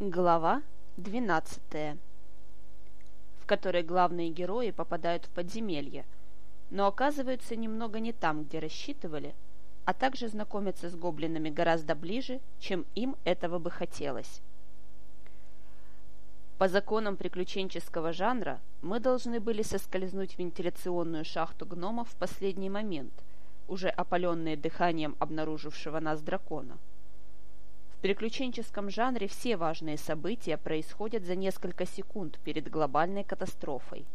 Глава 12 в которой главные герои попадают в подземелье, но оказываются немного не там, где рассчитывали, а также знакомятся с гоблинами гораздо ближе, чем им этого бы хотелось. По законам приключенческого жанра мы должны были соскользнуть в вентиляционную шахту гномов в последний момент, уже опаленные дыханием обнаружившего нас дракона – в приключенческом жанре все важные события происходят за несколько секунд перед глобальной катастрофой.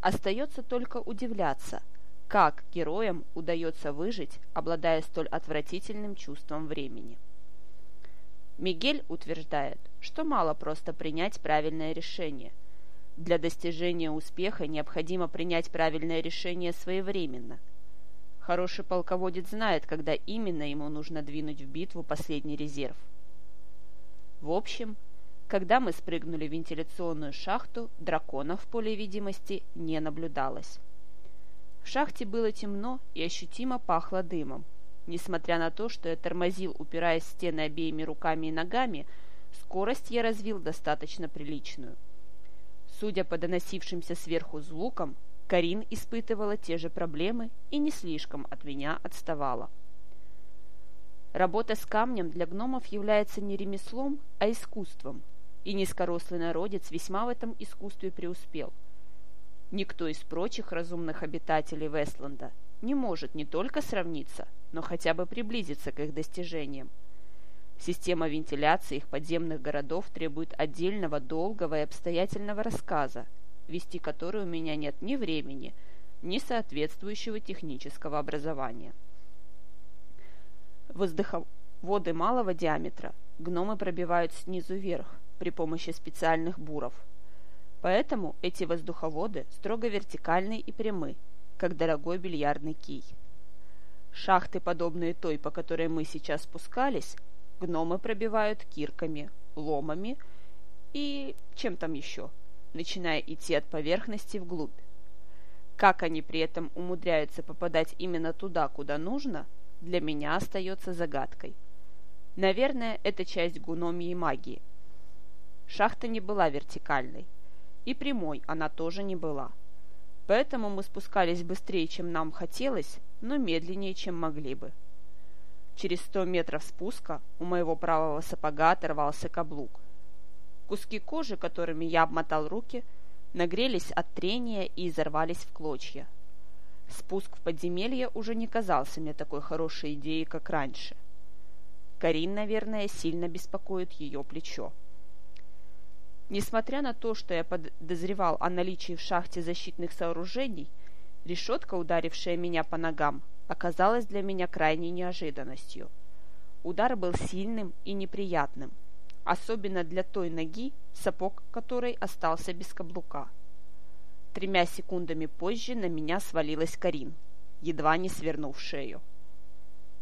Остается только удивляться, как героям удается выжить, обладая столь отвратительным чувством времени. Мигель утверждает, что мало просто принять правильное решение. Для достижения успеха необходимо принять правильное решение своевременно – Хороший полководец знает, когда именно ему нужно двинуть в битву последний резерв. В общем, когда мы спрыгнули в вентиляционную шахту, дракона в поле видимости не наблюдалось. В шахте было темно и ощутимо пахло дымом. Несмотря на то, что я тормозил, упираясь в стены обеими руками и ногами, скорость я развил достаточно приличную. Судя по доносившимся сверху звукам, Карин испытывала те же проблемы и не слишком от меня отставала. Работа с камнем для гномов является не ремеслом, а искусством, и низкорослый народец весьма в этом искусстве преуспел. Никто из прочих разумных обитателей Вестланда не может не только сравниться, но хотя бы приблизиться к их достижениям. Система вентиляции их подземных городов требует отдельного долгого и обстоятельного рассказа, вести который у меня нет ни времени, ни соответствующего технического образования. Воздуховоды малого диаметра гномы пробивают снизу вверх при помощи специальных буров. Поэтому эти воздуховоды строго вертикальны и прямы, как дорогой бильярдный кий. Шахты, подобные той, по которой мы сейчас спускались, гномы пробивают кирками, ломами и чем там еще – начиная идти от поверхности вглубь. Как они при этом умудряются попадать именно туда, куда нужно, для меня остается загадкой. Наверное, это часть гуномии магии. Шахта не была вертикальной, и прямой она тоже не была. Поэтому мы спускались быстрее, чем нам хотелось, но медленнее, чем могли бы. Через сто метров спуска у моего правого сапога оторвался каблук. Куски кожи, которыми я обмотал руки, нагрелись от трения и изорвались в клочья. Спуск в подземелье уже не казался мне такой хорошей идеей, как раньше. Карин, наверное, сильно беспокоит ее плечо. Несмотря на то, что я подозревал о наличии в шахте защитных сооружений, решетка, ударившая меня по ногам, оказалась для меня крайней неожиданностью. Удар был сильным и неприятным – особенно для той ноги, сапог которой остался без каблука. Тремя секундами позже на меня свалилась Карин, едва не свернув шею.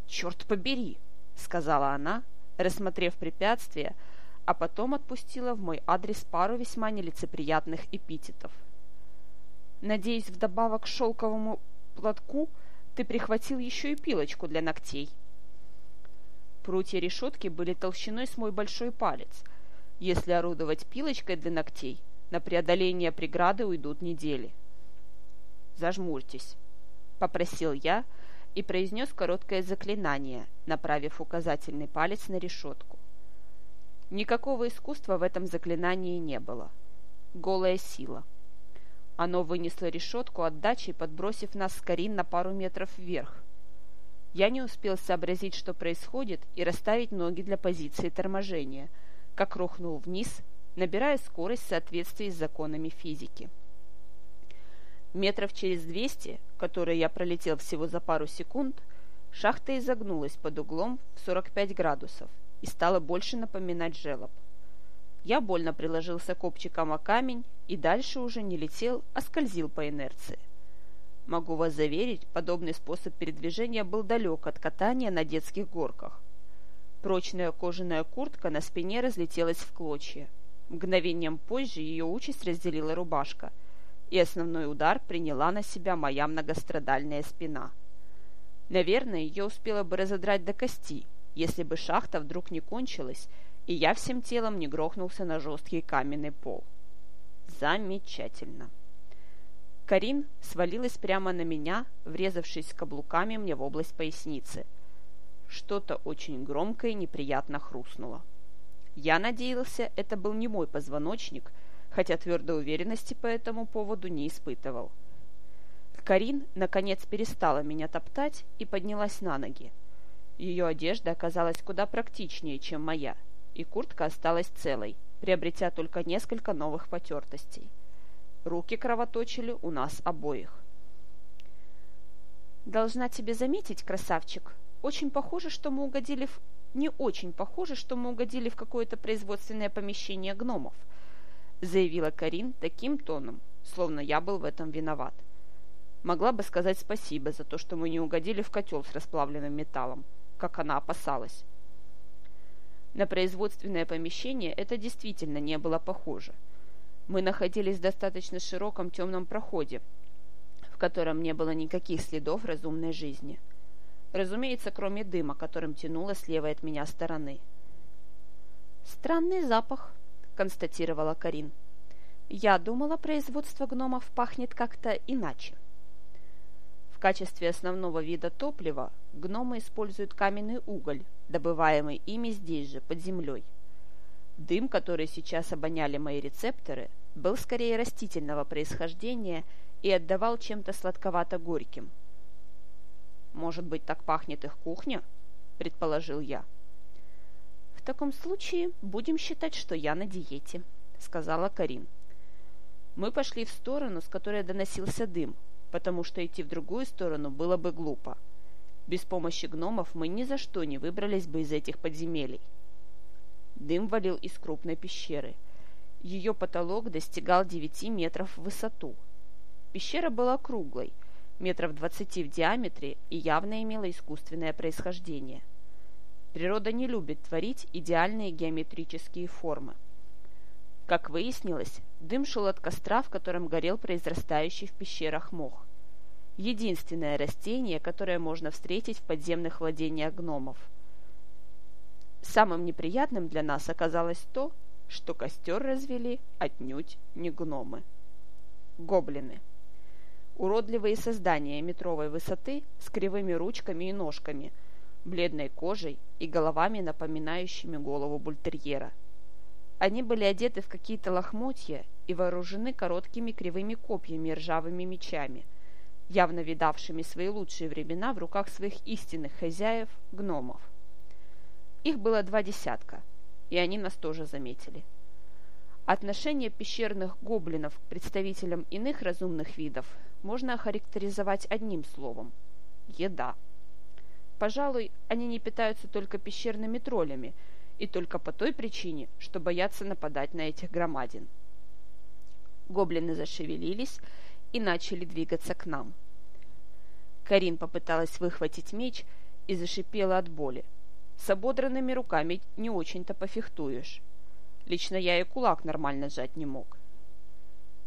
«Черт побери!» — сказала она, рассмотрев препятствие, а потом отпустила в мой адрес пару весьма нелицеприятных эпитетов. «Надеюсь, вдобавок к шелковому платку ты прихватил еще и пилочку для ногтей», Прутья решетки были толщиной с мой большой палец. Если орудовать пилочкой для ногтей, на преодоление преграды уйдут недели. «Зажмурьтесь», — попросил я и произнес короткое заклинание, направив указательный палец на решетку. Никакого искусства в этом заклинании не было. Голая сила. Оно вынесло решетку отдачей, подбросив нас с Карин на пару метров вверх, я не успел сообразить, что происходит, и расставить ноги для позиции торможения, как рухнул вниз, набирая скорость в соответствии с законами физики. Метров через двести, которые я пролетел всего за пару секунд, шахта изогнулась под углом в 45 градусов и стала больше напоминать желоб. Я больно приложился копчиком о камень и дальше уже не летел, а скользил по инерции. Могу вас заверить, подобный способ передвижения был далек от катания на детских горках. Прочная кожаная куртка на спине разлетелась в клочья. Мгновением позже ее участь разделила рубашка, и основной удар приняла на себя моя многострадальная спина. Наверное, ее успела бы разодрать до кости, если бы шахта вдруг не кончилась, и я всем телом не грохнулся на жесткий каменный пол. Замечательно. Карин свалилась прямо на меня, врезавшись каблуками мне в область поясницы. Что-то очень громкое и неприятно хрустнуло. Я надеялся, это был не мой позвоночник, хотя твердой уверенности по этому поводу не испытывал. Карин, наконец, перестала меня топтать и поднялась на ноги. Ее одежда оказалась куда практичнее, чем моя, и куртка осталась целой, приобретя только несколько новых потертостей. Руки кровоточили у нас обоих. «Должна тебе заметить, красавчик, очень похоже, что мы угодили в... Не очень похоже, что мы угодили в какое-то производственное помещение гномов», заявила Карин таким тоном, словно я был в этом виноват. Могла бы сказать спасибо за то, что мы не угодили в котел с расплавленным металлом, как она опасалась. На производственное помещение это действительно не было похоже – мы находились в достаточно широком темном проходе, в котором не было никаких следов разумной жизни. Разумеется, кроме дыма, которым тянуло слева от меня стороны. «Странный запах», — констатировала Карин. «Я думала, производство гномов пахнет как-то иначе». В качестве основного вида топлива гномы используют каменный уголь, добываемый ими здесь же, под землей. Дым, который сейчас обоняли мои рецепторы, был скорее растительного происхождения и отдавал чем-то сладковато-горьким. «Может быть, так пахнет их кухня?» – предположил я. «В таком случае будем считать, что я на диете», – сказала Карин. Мы пошли в сторону, с которой доносился дым, потому что идти в другую сторону было бы глупо. Без помощи гномов мы ни за что не выбрались бы из этих подземелий. Дым валил из крупной пещеры. Ее потолок достигал 9 метров в высоту. Пещера была круглой, метров 20 в диаметре и явно имела искусственное происхождение. Природа не любит творить идеальные геометрические формы. Как выяснилось, дым шел от костра, в котором горел произрастающий в пещерах мох. Единственное растение, которое можно встретить в подземных владениях гномов – Самым неприятным для нас оказалось то, что костер развели отнюдь не гномы. Гоблины. Уродливые создания метровой высоты с кривыми ручками и ножками, бледной кожей и головами, напоминающими голову бультерьера. Они были одеты в какие-то лохмотья и вооружены короткими кривыми копьями и ржавыми мечами, явно видавшими свои лучшие времена в руках своих истинных хозяев – гномов. Их было два десятка, и они нас тоже заметили. Отношение пещерных гоблинов к представителям иных разумных видов можно охарактеризовать одним словом – еда. Пожалуй, они не питаются только пещерными троллями, и только по той причине, что боятся нападать на этих громадин. Гоблины зашевелились и начали двигаться к нам. Карин попыталась выхватить меч и зашипела от боли. С ободранными руками не очень-то пофехтуешь. Лично я и кулак нормально сжать не мог.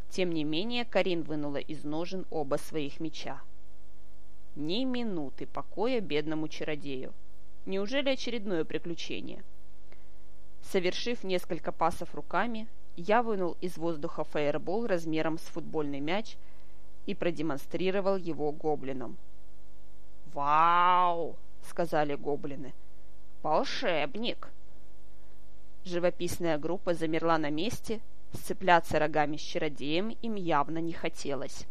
Тем не менее, Карин вынула из ножен оба своих меча. Ни минуты покоя бедному чародею. Неужели очередное приключение? Совершив несколько пасов руками, я вынул из воздуха фаербол размером с футбольный мяч и продемонстрировал его гоблинам. «Вау!» — сказали гоблины — «Волшебник!» Живописная группа замерла на месте, сцепляться рогами с чародеем им явно не хотелось.